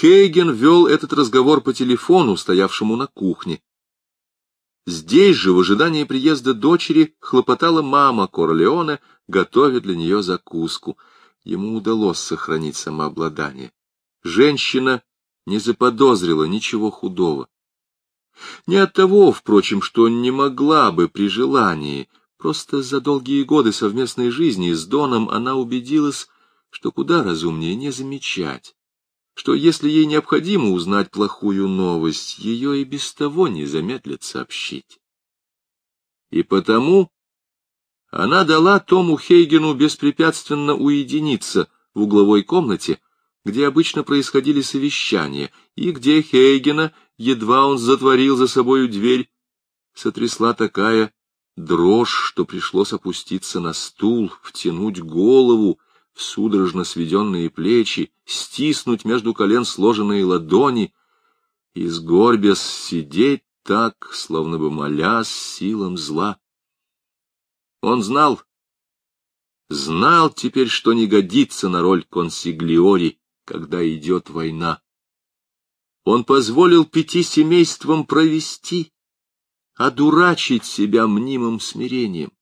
Хейген вел этот разговор по телефону, стоявшему на кухне. Здесь же, в ожидании приезда дочери, хлопотала мама Корлеоне, готовя для нее закуску. Ему удалось сохранить самообладание. Женщина не заподозрила ничего худого. Не от того, впрочем, что не могла бы при желании, просто за долгие годы совместной жизни с Доном она убедилась, что куда разумнее не замечать, что если ей необходимо узнать плохую новость, ее и без того не замедлят сообщить. И потому она дала Тому Хейгену беспрепятственно уединиться в угловой комнате, где обычно происходили совещания, и где Хейгена, едва он затворил за собою дверь, сотрясла такая дрожь, что пришлось опуститься на стул, втянуть голову в судорожно сведенные плечи, стиснуть между колен сложенные ладони и, сгорбясь, сидеть так, словно бы молясь силам зла. Он знал, знал теперь, что не годится на роль консиглиори, когда идет война. Он позволил пяти семействам провести, одурачить себя мнимым смирением.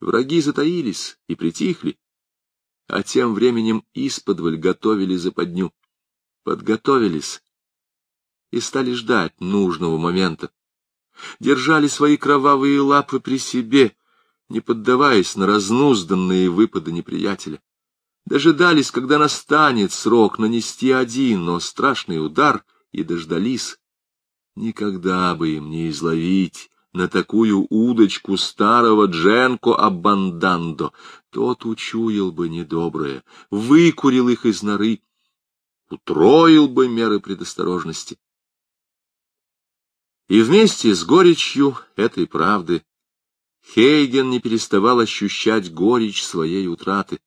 Враги затаились и притихли, а тем временем исподволь готовили западню. Подготовились и стали ждать нужного момента. Держали свои кровавые лапы при себе, не поддаваясь на разнузданные выпады неприятеля дожидались, когда настанет срок нанести один, но страшный удар, и дождались. Никогда бы им не изловить на такую удочку старого Дженко Абандандо. Тот учуял бы недоброе, выкурил их из норы, утроил бы меры предосторожности. И вместе с горечью этой правды Хейген не переставал ощущать горечь своей утраты.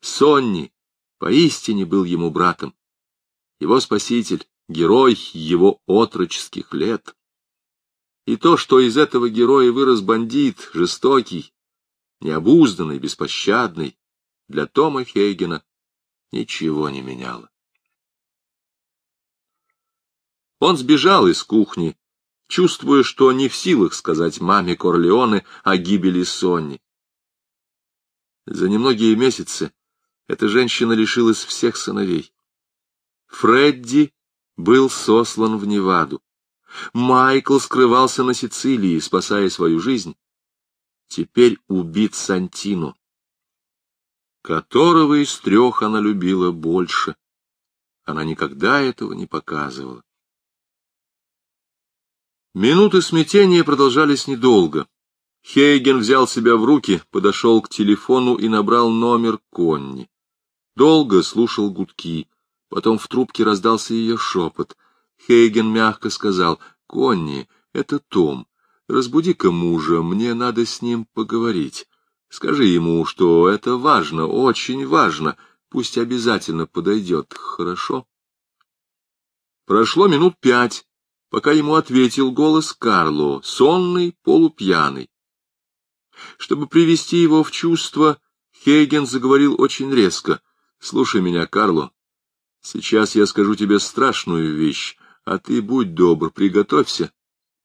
Сонни поистине был ему братом. Его спаситель, герой его отроческих лет. И то, что из этого героя вырос бандит, жестокий, необузданный, беспощадный, для Тома Хейгена ничего не меняло. Он сбежал из кухни, чувствуя, что не в силах сказать маме Корлеоне о гибели Сонни. За немногие месяцы эта женщина лишилась всех сыновей. Фредди был сослан в Неваду. Майкл скрывался на Сицилии, спасая свою жизнь. Теперь убит Сантино, которого из трех она любила больше. Она никогда этого не показывала. Минуты смятения продолжались недолго. Хейген взял себя в руки, подошел к телефону и набрал номер Конни. Долго слушал гудки, потом в трубке раздался ее шепот. Хейген мягко сказал, «Конни, это Том. Разбуди-ка мужа, мне надо с ним поговорить. Скажи ему, что это важно, очень важно. Пусть обязательно подойдет, хорошо?» Прошло минут пять, пока ему ответил голос Карло, сонный, полупьяный. Чтобы привести его в чувство, Хейген заговорил очень резко. Слушай меня, Карло. Сейчас я скажу тебе страшную вещь, а ты будь добр, приготовься,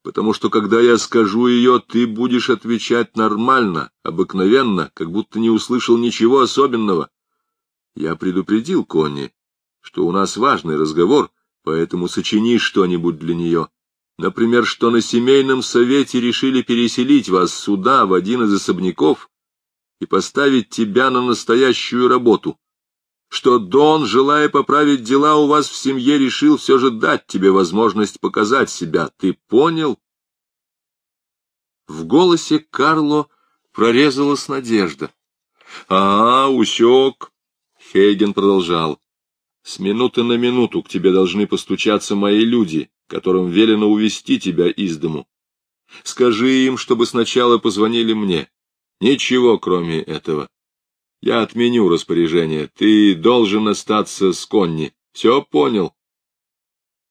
потому что когда я скажу ее, ты будешь отвечать нормально, обыкновенно, как будто не услышал ничего особенного. Я предупредил Конни, что у нас важный разговор, поэтому сочини что-нибудь для нее. Например, что на семейном совете решили переселить вас сюда, в один из особняков, и поставить тебя на настоящую работу что Дон, желая поправить дела у вас в семье, решил все же дать тебе возможность показать себя. Ты понял? В голосе Карло прорезалась надежда. — А, усек. Хейген продолжал. — С минуты на минуту к тебе должны постучаться мои люди, которым велено увести тебя из дому. Скажи им, чтобы сначала позвонили мне. Ничего, кроме этого. Я отменю распоряжение. Ты должен остаться с Конни. Все понял?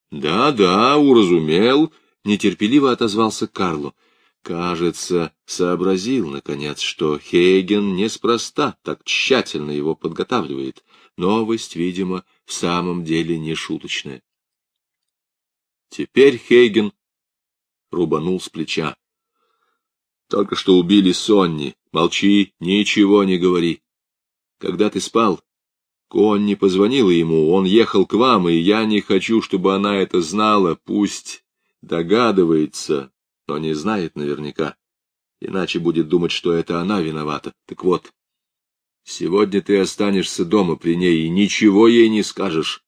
Да, да, уразумел, нетерпеливо отозвался Карло. Кажется, сообразил, наконец, что Хейген неспроста так тщательно его подготавливает. Новость, видимо, в самом деле не шуточная. Теперь Хейген рубанул с плеча. Только что убили Сонни. Молчи, ничего не говори. Когда ты спал, Конни позвонила ему, он ехал к вам, и я не хочу, чтобы она это знала, пусть догадывается, но не знает наверняка. Иначе будет думать, что это она виновата. Так вот, сегодня ты останешься дома при ней и ничего ей не скажешь.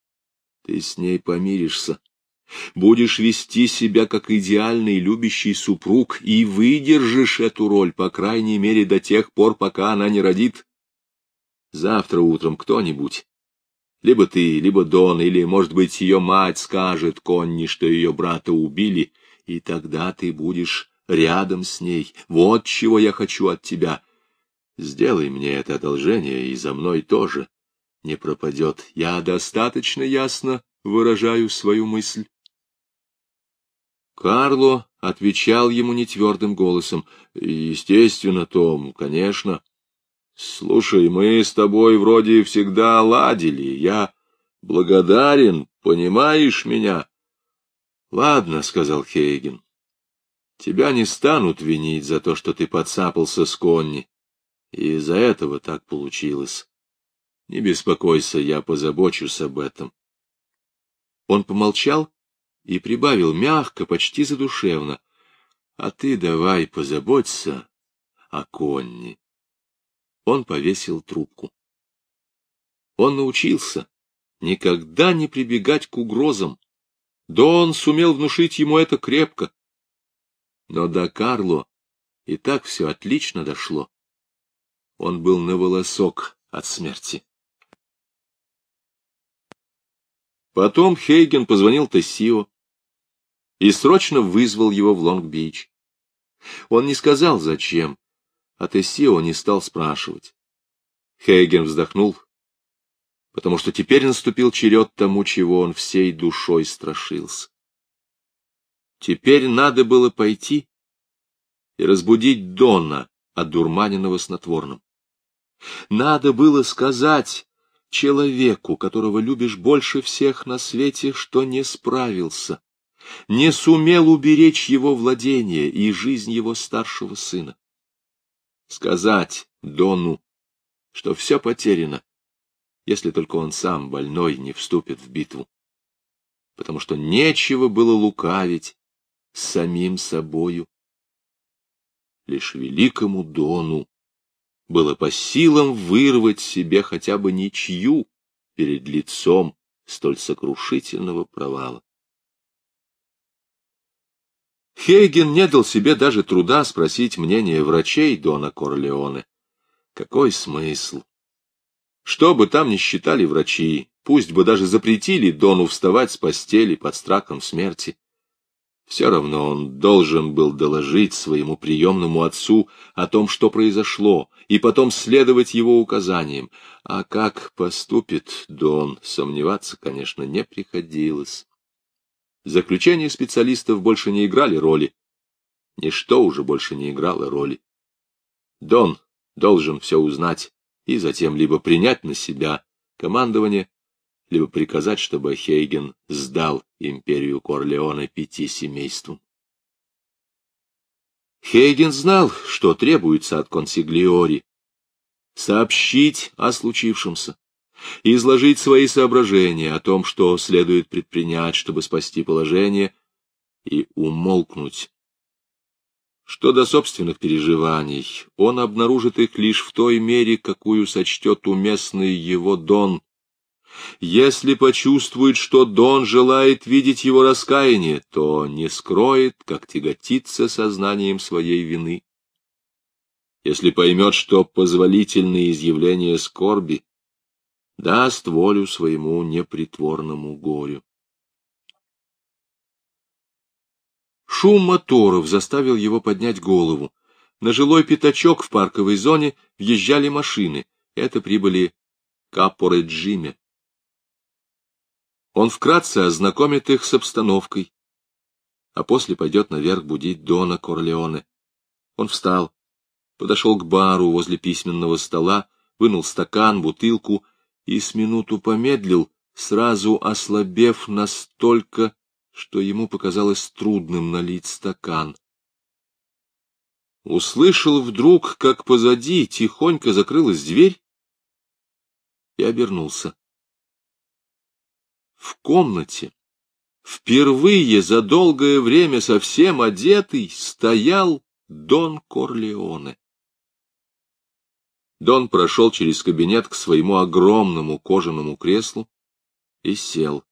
Ты с ней помиришься. Будешь вести себя как идеальный любящий супруг и выдержишь эту роль, по крайней мере, до тех пор, пока она не родит. Завтра утром кто-нибудь, либо ты, либо Дон, или, может быть, ее мать скажет Конни, что ее брата убили, и тогда ты будешь рядом с ней. Вот чего я хочу от тебя. Сделай мне это одолжение, и за мной тоже не пропадет. Я достаточно ясно выражаю свою мысль. Карло отвечал ему нетвердым голосом. — Естественно, Том, конечно. Слушай, мы с тобой вроде всегда ладили. Я благодарен, понимаешь меня? — Ладно, — сказал Хейген. — Тебя не станут винить за то, что ты подцапался с Конни. И из-за этого так получилось. Не беспокойся, я позабочусь об этом. Он помолчал и прибавил мягко, почти задушевно. — А ты давай позаботься о Конни. Он повесил трубку. Он научился никогда не прибегать к угрозам. Дон сумел внушить ему это крепко. Но до Карло и так все отлично дошло. Он был на волосок от смерти. Потом Хейген позвонил Тессио и срочно вызвал его в Лонг-Бич. Он не сказал, зачем, а Тессио не стал спрашивать. Хейген вздохнул, потому что теперь наступил черед тому, чего он всей душой страшился. Теперь надо было пойти и разбудить Дона, одурманенного снотворным. Надо было сказать человеку, которого любишь больше всех на свете, что не справился, не сумел уберечь его владение и жизнь его старшего сына. Сказать Дону, что все потеряно, если только он сам, больной, не вступит в битву. Потому что нечего было лукавить самим собою. Лишь великому Дону было по силам вырвать себе хотя бы ничью перед лицом столь сокрушительного провала. Хейген не дал себе даже труда спросить мнение врачей Дона Корлеоне. Какой смысл? Что бы там ни считали врачи, пусть бы даже запретили Дону вставать с постели под страхом смерти, все равно он должен был доложить своему приемному отцу о том, что произошло, и потом следовать его указаниям. А как поступит Дон, сомневаться, конечно, не приходилось. Заключения специалистов больше не играли роли. Ничто уже больше не играло роли. Дон должен все узнать и затем либо принять на себя командование, либо приказать, чтобы Хейген сдал империю Корлеона пяти семействам. Хейген знал, что требуется от консиглиори. Сообщить о случившемся, изложить свои соображения о том, что следует предпринять, чтобы спасти положение, и умолкнуть. Что до собственных переживаний, он обнаружит их лишь в той мере, какую сочтет уместный его Дон. Если почувствует, что Дон желает видеть его раскаяние, то не скроет, как тяготится сознанием своей вины. Если поймет, что позволительные изъявления скорби даст волю своему непритворному горю. Шум моторов заставил его поднять голову. На жилой пятачок в парковой зоне въезжали машины. Это прибыли Капоре Джиме. Он вкратце ознакомит их с обстановкой, а после пойдет наверх будить Дона Корлеоне. Он встал, подошел к бару возле письменного стола, вынул стакан, бутылку и с минуту помедлил, сразу ослабев настолько, что ему показалось трудным налить стакан. Услышал вдруг, как позади тихонько закрылась дверь, и обернулся. В комнате, впервые за долгое время совсем одетый, стоял Дон Корлеоне. Дон прошел через кабинет к своему огромному кожаному креслу и сел.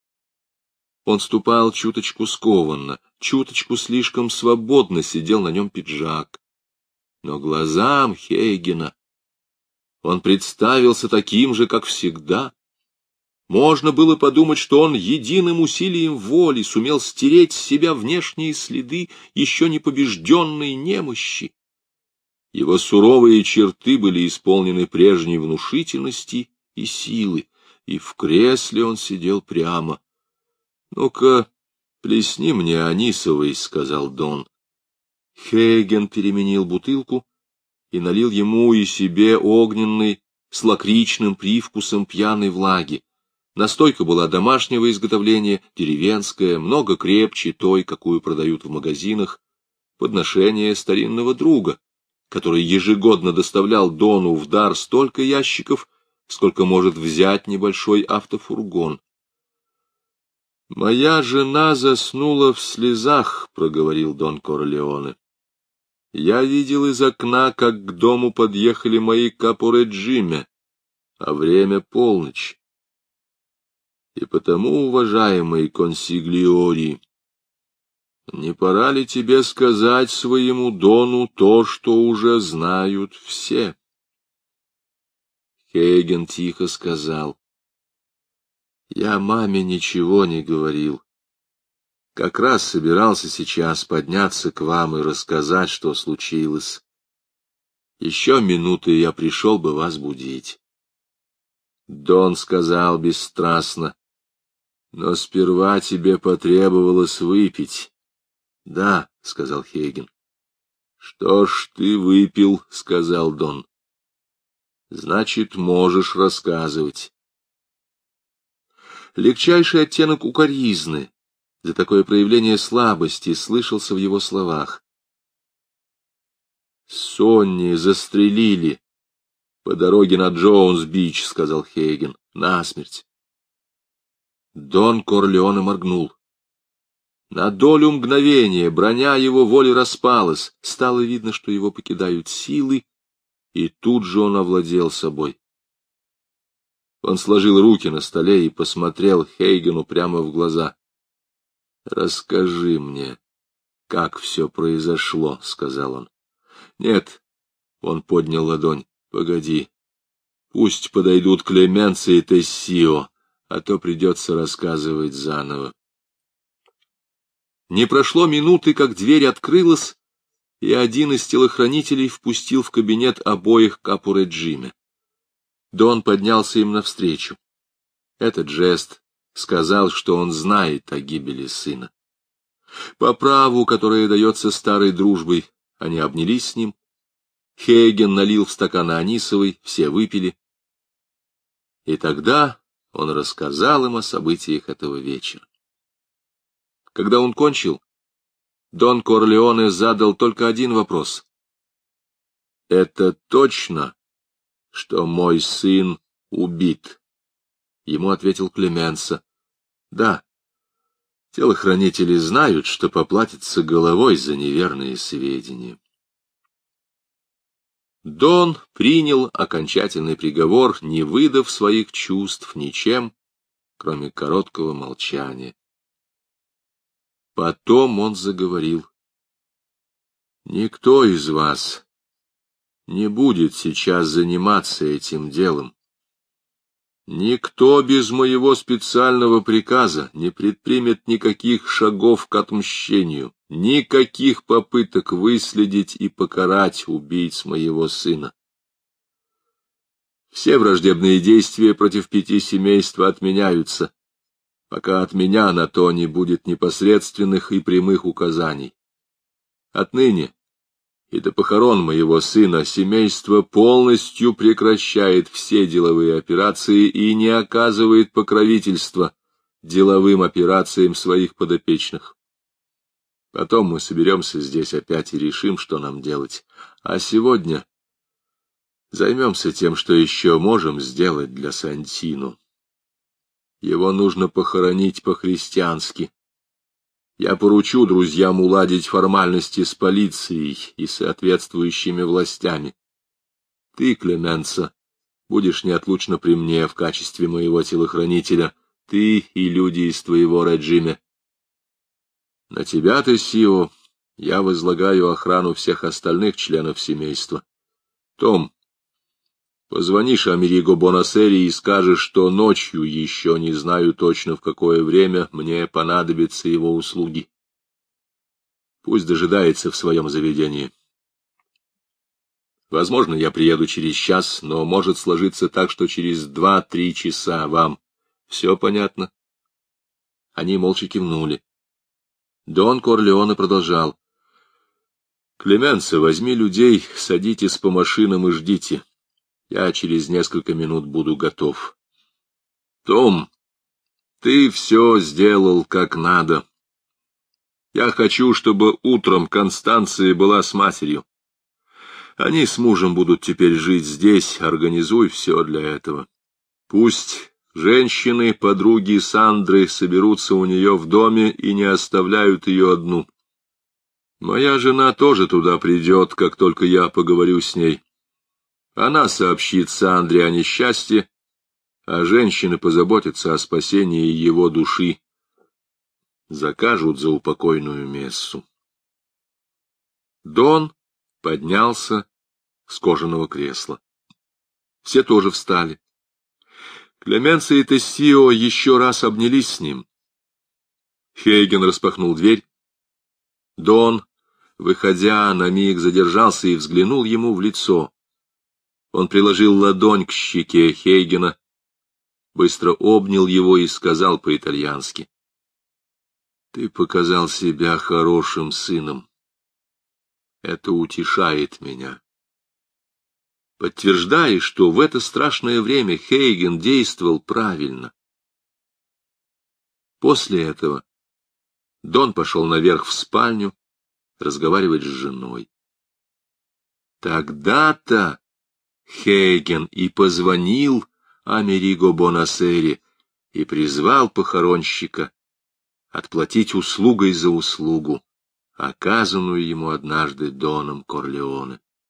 Он ступал чуточку скованно, чуточку слишком свободно сидел на нем пиджак. Но глазам Хейгена он представился таким же, как всегда. Можно было подумать, что он единым усилием воли сумел стереть с себя внешние следы еще не побежденной немощи. Его суровые черты были исполнены прежней внушительности и силы, и в кресле он сидел прямо. — Ну-ка, плесни мне анисовый, — сказал Дон. Хейген переменил бутылку и налил ему и себе огненный с лакричным привкусом пьяной влаги. Настойка была домашнего изготовления, деревенская, много крепче той, какую продают в магазинах, подношение старинного друга, который ежегодно доставлял Дону в дар столько ящиков, сколько может взять небольшой автофургон. «Моя жена заснула в слезах», — проговорил Дон Корлеоне. «Я видел из окна, как к дому подъехали мои капуре-джиме, а время полночь. И потому, уважаемый консиглиори, не пора ли тебе сказать своему Дону то, что уже знают все? Хейген тихо сказал. Я маме ничего не говорил. Как раз собирался сейчас подняться к вам и рассказать, что случилось. Еще минуты, я пришел бы вас будить. Дон сказал бесстрастно. Но сперва тебе потребовалось выпить. — Да, — сказал Хейген. — Что ж ты выпил, — сказал Дон. — Значит, можешь рассказывать. Легчайший оттенок укоризны за такое проявление слабости слышался в его словах. Сонни застрелили по дороге на Джоунс-Бич, — сказал Хейген, — насмерть. Дон Корлеоне моргнул. На долю мгновения броня его воли распалась, стало видно, что его покидают силы, и тут же он овладел собой. Он сложил руки на столе и посмотрел Хейгену прямо в глаза. — Расскажи мне, как все произошло, — сказал он. — Нет, — он поднял ладонь, — погоди. Пусть подойдут Клеменция и Тессио, а то придется рассказывать заново. Не прошло минуты, как дверь открылась, и один из телохранителей впустил в кабинет обоих Капуре Джиме. Дон поднялся им навстречу. Этот жест сказал, что он знает о гибели сына. По праву, которое дается старой дружбой, они обнялись с ним. Хейген налил в стакан анисовый, все выпили. И тогда он рассказал им о событиях этого вечера. Когда он кончил, Дон Корлеоне задал только один вопрос. «Это точно, что мой сын убит?» Ему ответил Клеменса. «Да, телохранители знают, что поплатятся головой за неверные сведения». Дон принял окончательный приговор, не выдав своих чувств ничем, кроме короткого молчания. Потом он заговорил. Никто из вас не будет сейчас заниматься этим делом. Никто без моего специального приказа не предпримет никаких шагов к отмщению, никаких попыток выследить и покарать убийц моего сына. Все враждебные действия против пяти семейств отменяются, пока от меня на то не будет непосредственных и прямых указаний. Отныне и до похорон моего сына семейство полностью прекращает все деловые операции и не оказывает покровительства деловым операциям своих подопечных. Потом мы соберемся здесь опять и решим, что нам делать. А сегодня займемся тем, что еще можем сделать для Сантину. Его нужно похоронить по-христиански. Я поручу друзьям уладить формальности с полицией и соответствующими властями. Ты, Клеменса, будешь неотлучно при мне в качестве моего телохранителя, ты и люди из твоего режима. На тебя, Тессио, я возлагаю охрану всех остальных членов семейства. Том, позвонишь Америго Бонасери и скажешь, что ночью, еще не знаю точно в какое время, мне понадобятся его услуги. Пусть дожидается в своем заведении. Возможно, я приеду через час, но может сложиться так, что через два-три часа вам. Все понятно? Они молча кивнули. Дон Корлеоне продолжал. — Клеменса, возьми людей, садитесь по машинам и ждите. Я через несколько минут буду готов. — Том, ты все сделал как надо. Я хочу, чтобы утром Констанция была с матерью. Они с мужем будут теперь жить здесь, организуй все для этого. Пусть Женщины, подруги Сандры, соберутся у нее в доме и не оставляют ее одну. Моя жена тоже туда придет, как только я поговорю с ней. Она сообщит Сандре о несчастье, а женщины позаботятся о спасении его души. Закажут за упокойную мессу. Дон поднялся с кожаного кресла. Все тоже встали. Клеменца и Тессио еще раз обнялись с ним. Хейген распахнул дверь. Дон, выходя, на миг задержался и взглянул ему в лицо. Он приложил ладонь к щеке Хейгена, быстро обнял его и сказал по-итальянски. — Ты показал себя хорошим сыном. Это утешает меня подтверждая, что в это страшное время Хейген действовал правильно. После этого Дон пошел наверх в спальню разговаривать с женой. Тогда-то Хейген и позвонил Америго Бонасери и призвал похоронщика отплатить услугой за услугу, оказанную ему однажды Доном Корлеоне.